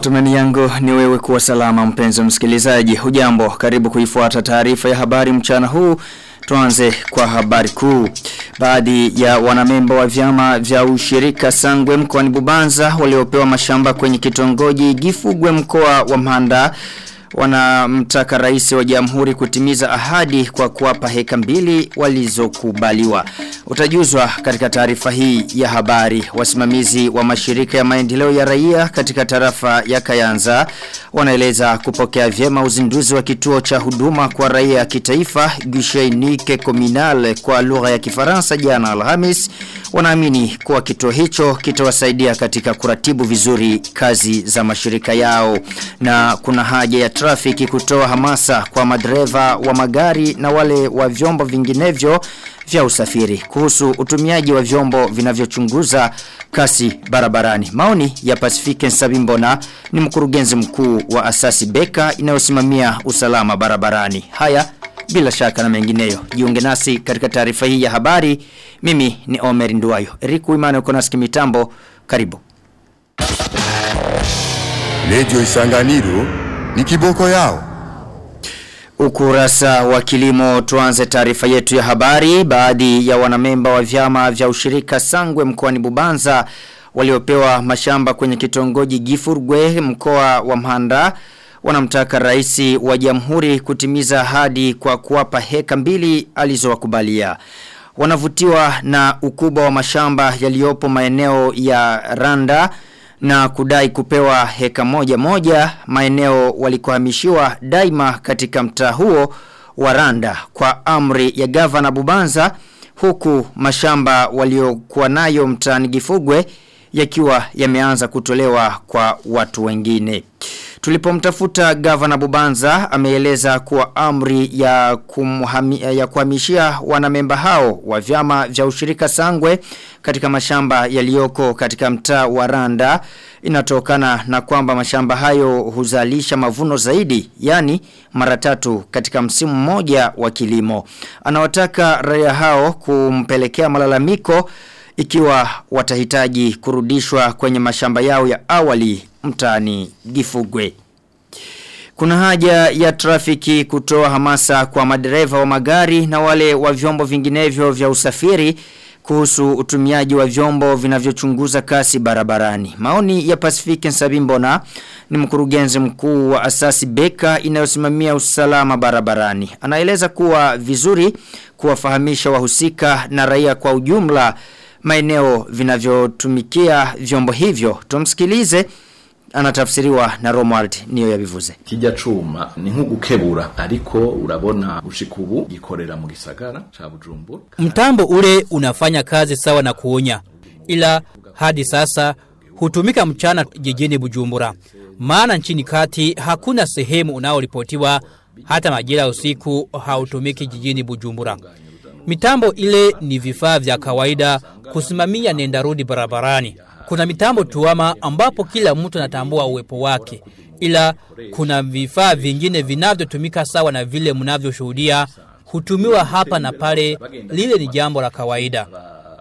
Matumani yangu ni wewe kuwa salama mpenzi msikilizaji. Hujambo, karibu kuifuata taarifa ya habari mchana huu. Tuanze kwa habari kuu. Baadhi ya wanamemba wa vyama vya ushirika Sangwe mkoani Bubanza waliopewa mashamba kwenye kitongoji Gifugwe mkoa wa Mhanda wanamtaka rais wa jamhuri kutimiza ahadi kwa kuwapa heka mbili walizokubaliwa. Utajuzwa katika taarifa hii ya habari. Wasimamizi wa mashirika ya maendeleo ya raia katika tarafa ya Kayanza wanaeleza kupokea vyema uzinduzi wa kituo cha huduma kwa raia kitaifa Guichet Communal kwa lugha ya Kifaransa jana Alhamis. Wanaamini kuwa kituo hicho kitawasaidia katika kuratibu vizuri kazi za mashirika yao na kuna haja ya trafiki kutoa hamasa kwa madereva wa magari na wale wa vyombo vinginevyo vya usafiri kuhusu utumiaji wa vyombo vinavyochunguza kasi barabarani. Maoni ya Pacific Nsabimbona ni mkurugenzi mkuu wa asasi Beka inayosimamia usalama barabarani. Haya bila shaka na mengineyo. Jiunge nasi katika taarifa hii ya habari. Mimi ni Omer Nduwayo. Eriku Imane uko nasi kimitambo. Karibu. Radio Isanganiro ni kiboko yao. Ukurasa wa kilimo tuanze taarifa yetu ya habari. Baadhi ya wanamemba wa vyama vya ushirika Sangwe mkoani Bubanza waliopewa mashamba kwenye kitongoji Gifurgwe mkoa wa Mhanda wanamtaka rais wa jamhuri kutimiza ahadi kwa kuwapa heka mbili alizowakubalia. Wanavutiwa na ukubwa wa mashamba yaliyopo maeneo ya Randa na kudai kupewa heka moja moja maeneo walikohamishiwa daima katika mtaa huo wa Randa kwa amri ya gavana Bubanza huku mashamba waliokuwa nayo mtaani Gifugwe yakiwa yameanza kutolewa kwa watu wengine. Tulipomtafuta gavana Bubanza ameeleza kuwa amri ya kumhami, ya kuhamishia wanamemba hao wa vyama vya ushirika Sangwe katika mashamba yaliyoko katika mtaa wa Randa inatokana na kwamba mashamba hayo huzalisha mavuno zaidi yani mara tatu katika msimu mmoja wa kilimo. Anawataka raia hao kumpelekea malalamiko ikiwa watahitaji kurudishwa kwenye mashamba yao ya awali mtaani Gifugwe. Kuna haja ya trafiki kutoa hamasa kwa madereva wa magari na wale wa vyombo vinginevyo vya usafiri kuhusu utumiaji wa vyombo vinavyochunguza kasi barabarani. Maoni ya Pacific Nsabimbona ni mkurugenzi mkuu wa asasi Beka inayosimamia usalama barabarani. Anaeleza kuwa vizuri kuwafahamisha wahusika na raia kwa ujumla maeneo vinavyotumikia vyombo hivyo. Tumsikilize anatafsiriwa na Romuald niyo yabivuze. Kijya cuma ni nko gukebura ariko urabona ushikubu gikorera mu gisagara cha Bujumbura. Mtambo ule unafanya kazi sawa na kuonya. Ila hadi sasa hutumika mchana jijini Bujumbura. Maana nchini kati hakuna sehemu unaoripotiwa hata majira usiku hautumiki jijini Bujumbura. Mitambo ile ni vifaa vya kawaida kusimamia nendarudi barabarani. Kuna mitambo tuama ambapo kila mtu anatambua uwepo wake. Ila kuna vifaa vingine vinavyotumika sawa na vile mnavyoshuhudia hutumiwa hapa na pale lile ni jambo la kawaida.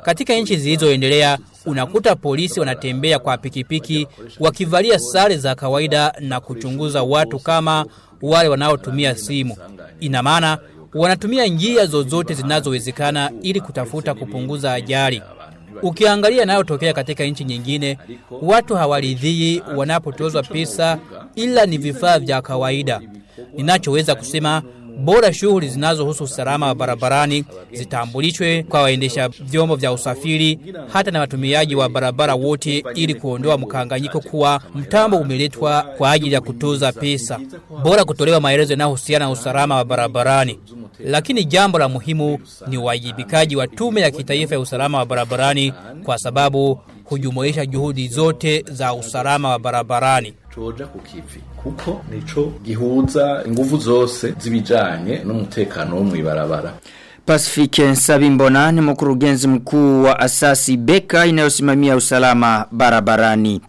Katika nchi zilizoendelea unakuta polisi wanatembea kwa pikipiki wakivalia sare za kawaida na kuchunguza watu kama wale wanaotumia simu. Ina maana wanatumia njia zozote zinazowezekana ili kutafuta kupunguza ajali. Ukiangalia nayotokea katika nchi nyingine, watu hawaridhii wanapotozwa pesa ila ni vifaa vya kawaida. Ninachoweza kusema bora shughuli zinazohusu usalama wa barabarani zitambulishwe kwa waendesha vyombo vya usafiri hata na watumiaji wa barabara wote ili kuondoa mkanganyiko kuwa mtambo umeletwa kwa ajili ya kutoza pesa. Bora kutolewa maelezo yanayohusiana na usalama wa barabarani. Lakini jambo la muhimu ni uwajibikaji wa tume ya kitaifa ya usalama wa barabarani kwa sababu hujumuisha juhudi zote za usalama wa barabarani. Coja kukivi kuko nico gihuza inguvu zose zibijanye n'umutekano wo mwibarabara. Pacific Sabimbona ni mkurugenzi mkuu wa asasi Beka inayosimamia usalama barabarani.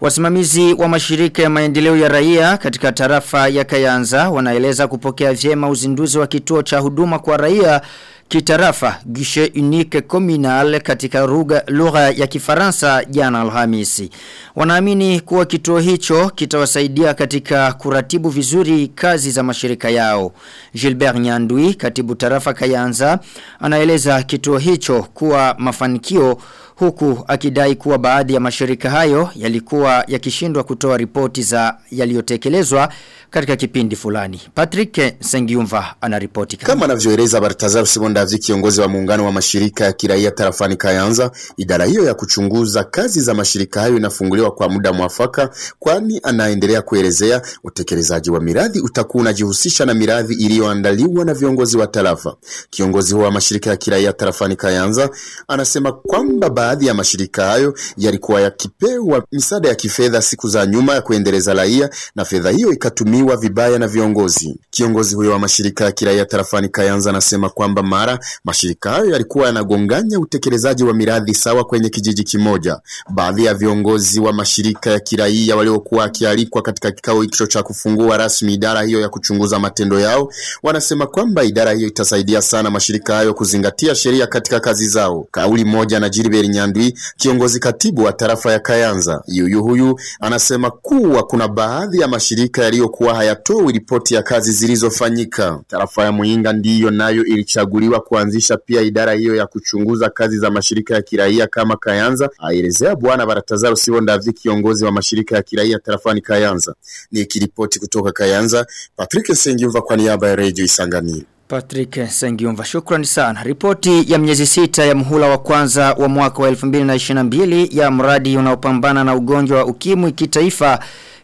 Wasimamizi wa mashirika ya maendeleo ya raia katika tarafa ya Kayanza wanaeleza kupokea vyema uzinduzi wa kituo cha huduma kwa raia kitarafa gishe unique communal katika lugha ya Kifaransa jana Alhamisi. Wanaamini kuwa kituo hicho kitawasaidia katika kuratibu vizuri kazi za mashirika yao. Gilbert Nyandui, katibu tarafa Kayanza, anaeleza kituo hicho kuwa mafanikio huku akidai kuwa baadhi ya mashirika hayo yalikuwa yakishindwa kutoa ripoti za yaliyotekelezwa katika kipindi fulani. Patrick Sengiumva anaripoti Kama anavyoeleza Bartazar Sibondavi kiongozi wa muungano wa mashirika ya kiraia tarafani Kayanza, idara hiyo ya kuchunguza kazi za mashirika hayo inafunguliwa kwa muda mwafaka, kwani anaendelea kuelezea utekelezaji wa miradi utakuwa unajihusisha na miradi iliyoandaliwa na viongozi wa tarafa. Kiongozi huo wa mashirika ya kiraia tarafani Kayanza anasema kwamba baadhi ya mashirika hayo yalikuwa yakipewa misaada ya kifedha siku za nyuma ya kuendeleza raia na fedha hiyo ikatumiwa vibaya na viongozi. Kiongozi huyo wa mashirika ya kiraia tarafani Kayanza anasema kwamba mara mashirika hayo yalikuwa yanagonganya utekelezaji wa miradi sawa kwenye kijiji kimoja. Baadhi ya viongozi wa mashirika ya kiraia waliokuwa wakialikwa katika kikao hicho cha kufungua rasmi idara hiyo ya kuchunguza matendo yao wanasema kwamba idara hiyo itasaidia sana mashirika hayo kuzingatia sheria katika kazi zao. Kauli moja na Gilbert Nyandwi, kiongozi katibu wa tarafa ya Kayanza. Yuyu huyu anasema kuwa kuna baadhi ya mashirika yaliyokuwa hayatoi ripoti ya kazi zilizofanyika. Tarafa ya Muinga ndiyo nayo ilichaguliwa kuanzisha pia idara hiyo ya kuchunguza kazi za mashirika ya kiraia kama Kayanza, aelezea Bwana Baratazaro Sibondavi, kiongozi wa mashirika ya kiraia tarafani Kayanza. Ni kiripoti kutoka Kayanza, Patrick Sengiuva kwa niaba ya Radio Isanganiro. Patrick Sengiumva shukrani sana. Ripoti ya miezi sita ya mhula wa kwanza wa mwaka wa 2022 ya mradi unaopambana na ugonjwa wa ukimwi kitaifa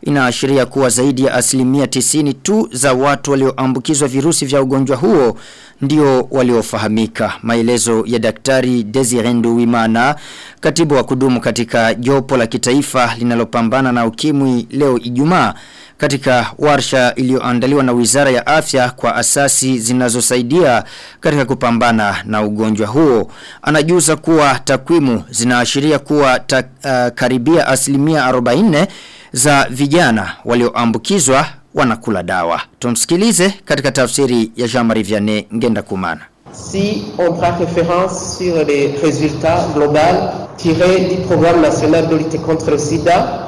inaashiria kuwa zaidi ya asilimia tisini tu za watu walioambukizwa virusi vya ugonjwa huo ndio waliofahamika. Maelezo ya daktari Desirendu Wimana, katibu wa kudumu katika jopo la kitaifa linalopambana na ukimwi leo Ijumaa katika warsha iliyoandaliwa na Wizara ya Afya kwa asasi zinazosaidia katika kupambana na ugonjwa huo. Anajuza kuwa takwimu zinaashiria kuwa ta, uh, karibia asilimia 40 za vijana walioambukizwa wanakula dawa. Tumsikilize katika tafsiri ya Jean-Marie Vianney Ngenda Kumana. Si on prend référence sur les résultats tirés du programme national de lutte contre le sida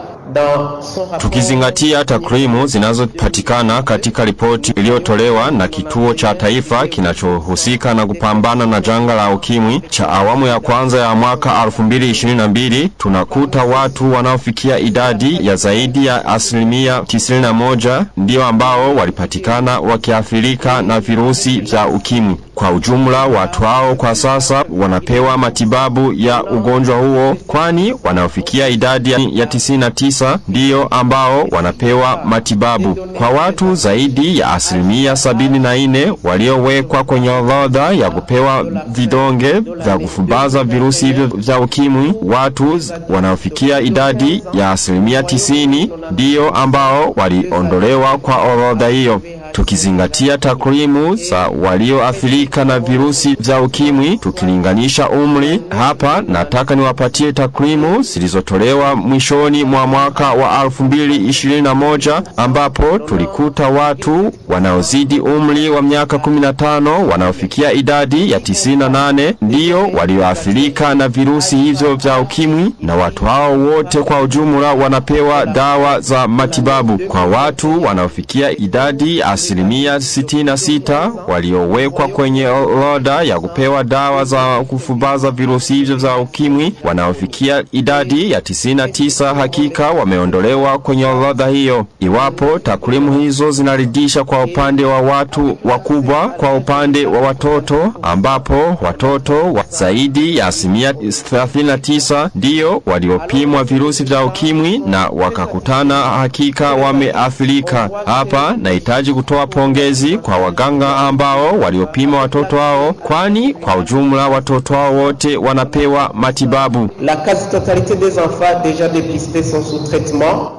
Tukizingatia takwimu zinazopatikana katika ripoti iliyotolewa na kituo cha taifa kinachohusika na kupambana na janga la ukimwi cha awamu ya kwanza ya mwaka 2022 tunakuta watu wanaofikia idadi ya zaidi ya asilimia 91 ndio ambao walipatikana wakiathirika na virusi vya ukimwi. Kwa ujumla watu hao kwa sasa wanapewa matibabu ya ugonjwa huo kwani wanaofikia idadi ya 99 ndiyo ambao wanapewa matibabu. Kwa watu zaidi ya asilimia 74 waliowekwa kwenye orodha ya kupewa vidonge vya kufubaza virusi hivyo vya ukimwi, watu wanaofikia idadi ya asilimia 90 ndiyo ambao waliondolewa kwa orodha hiyo. Tukizingatia takwimu za walioathirika na virusi vya ukimwi tukilinganisha umri, hapa nataka niwapatie takwimu zilizotolewa mwishoni mwa mwaka wa 2021 ambapo tulikuta watu wanaozidi umri wa miaka 15 wanaofikia idadi ya 98 ndiyo walioathirika na virusi hivyo vya ukimwi, na watu hao wote kwa ujumla wanapewa dawa za matibabu. Kwa watu wanaofikia idadi asilimia 66 waliowekwa kwenye orodha ya kupewa dawa za kufubaza virusi hivyo vya ukimwi wanaofikia idadi ya 99 hakika wameondolewa kwenye orodha hiyo. Iwapo takwimu hizo zinaridhisha kwa upande wa watu wakubwa, kwa upande wa watoto ambapo watoto wa zaidi ya asilimia 39 ndiyo waliopimwa virusi vya ukimwi na wakakutana hakika wameathirika. Hapa nahitaji kutoa pongezi kwa waganga ambao waliopima watoto hao, kwani kwa ujumla watoto hao wote wanapewa matibabu. La quasi-totalité des enfants déjà dépistés sont sous traitement.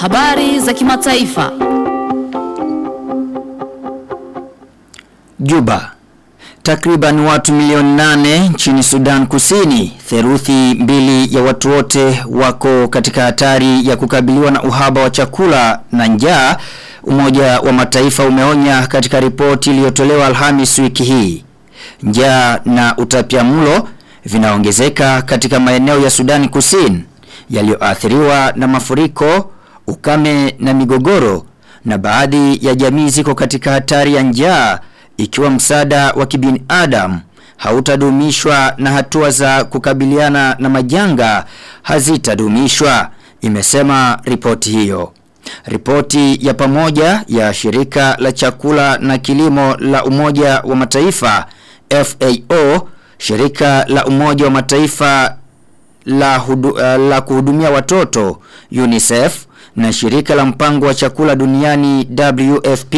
Habari za kimataifa. Juba. Takriban watu milioni nane nchini Sudan Kusini, theruthi mbili ya watu wote wako katika hatari ya kukabiliwa na uhaba wa chakula na njaa Umoja wa Mataifa umeonya katika ripoti iliyotolewa Alhamis wiki hii. Njaa na utapiamlo vinaongezeka katika maeneo ya Sudani Kusini yaliyoathiriwa na mafuriko, ukame na migogoro na baadhi ya jamii ziko katika hatari ya njaa ikiwa msaada wa kibinadamu hautadumishwa na hatua za kukabiliana na majanga hazitadumishwa imesema ripoti hiyo. Ripoti ya pamoja ya shirika la chakula na kilimo la umoja wa mataifa FAO, shirika la umoja wa mataifa la, hudu, uh, la kuhudumia watoto UNICEF na shirika la mpango wa chakula duniani WFP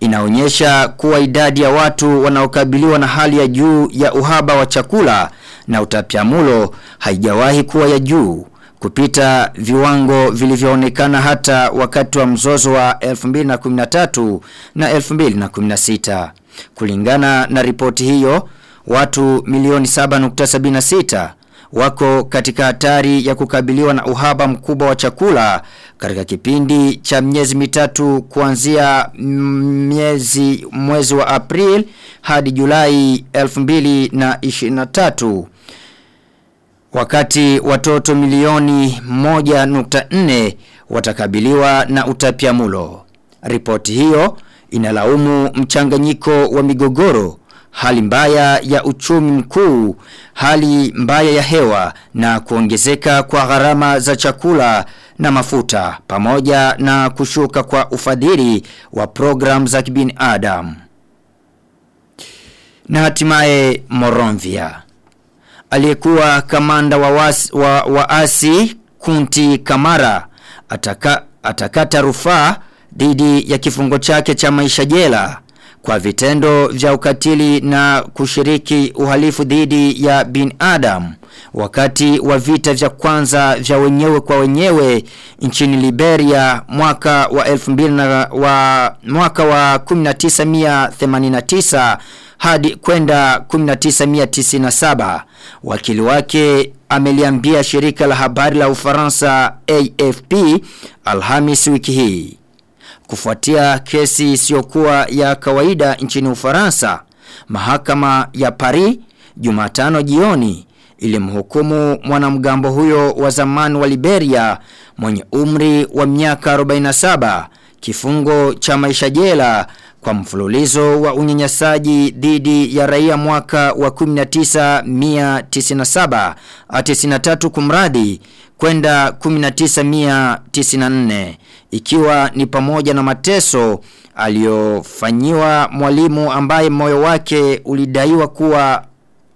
inaonyesha kuwa idadi ya watu wanaokabiliwa na hali ya juu ya uhaba wa chakula na utapiamulo haijawahi kuwa ya juu kupita viwango vilivyoonekana hata wakati wa mzozo wa 2013 na 2016. Kulingana na ripoti hiyo, watu milioni 7.76 wako katika hatari ya kukabiliwa na uhaba mkubwa wa chakula katika kipindi cha miezi mitatu kuanzia miezi mwezi wa April hadi Julai 2023 wakati watoto milioni 1.4 watakabiliwa na utapiamulo. Ripoti hiyo inalaumu mchanganyiko wa migogoro hali mbaya ya uchumi mkuu, hali mbaya ya hewa na kuongezeka kwa gharama za chakula na mafuta pamoja na kushuka kwa ufadhili wa program za kibinadamu. Na hatimaye Moronvia. Aliyekuwa kamanda wa waasi wa, waasi Kunti Kamara ataka, atakata rufaa dhidi ya kifungo chake cha maisha jela kwa vitendo vya ukatili na kushiriki uhalifu dhidi ya bin Adam wakati wa vita vya kwanza vya wenyewe kwa wenyewe nchini Liberia mwaka wa 2000 na wa mwaka wa 1989 hadi kwenda 1997 wakili wake ameliambia shirika la habari la Ufaransa AFP Alhamis wiki hii Kufuatia kesi isiyokuwa ya kawaida nchini Ufaransa, mahakama ya Paris Jumatano jioni ilimhukumu mwanamgambo huyo wa zamani wa Liberia mwenye umri wa miaka 47 kifungo cha maisha jela kwa mfululizo wa unyanyasaji dhidi ya raia mwaka wa 1997 93 kumradi kwenda 1994 ikiwa ni pamoja na mateso aliyofanyiwa mwalimu ambaye moyo wake ulidaiwa kuwa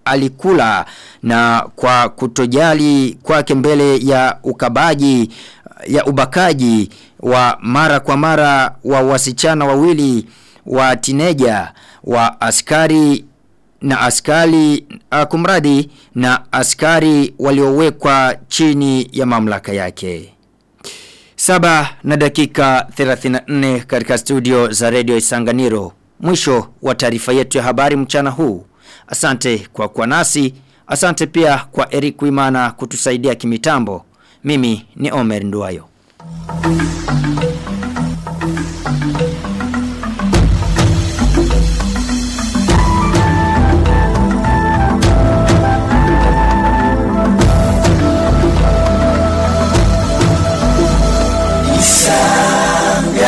alikula na kwa kutojali kwake mbele ya ukabaji ya ubakaji wa mara kwa mara wa wasichana wawili wa tineja wa askari na askari uh, kumradi na askari waliowekwa chini ya mamlaka yake. Saba na dakika 34 katika studio za Radio Isanganiro. Mwisho wa taarifa yetu ya habari mchana huu. Asante kwa kuwa nasi. Asante pia kwa Eric Wimana kutusaidia kimitambo. Mimi ni Omer Nduwayo.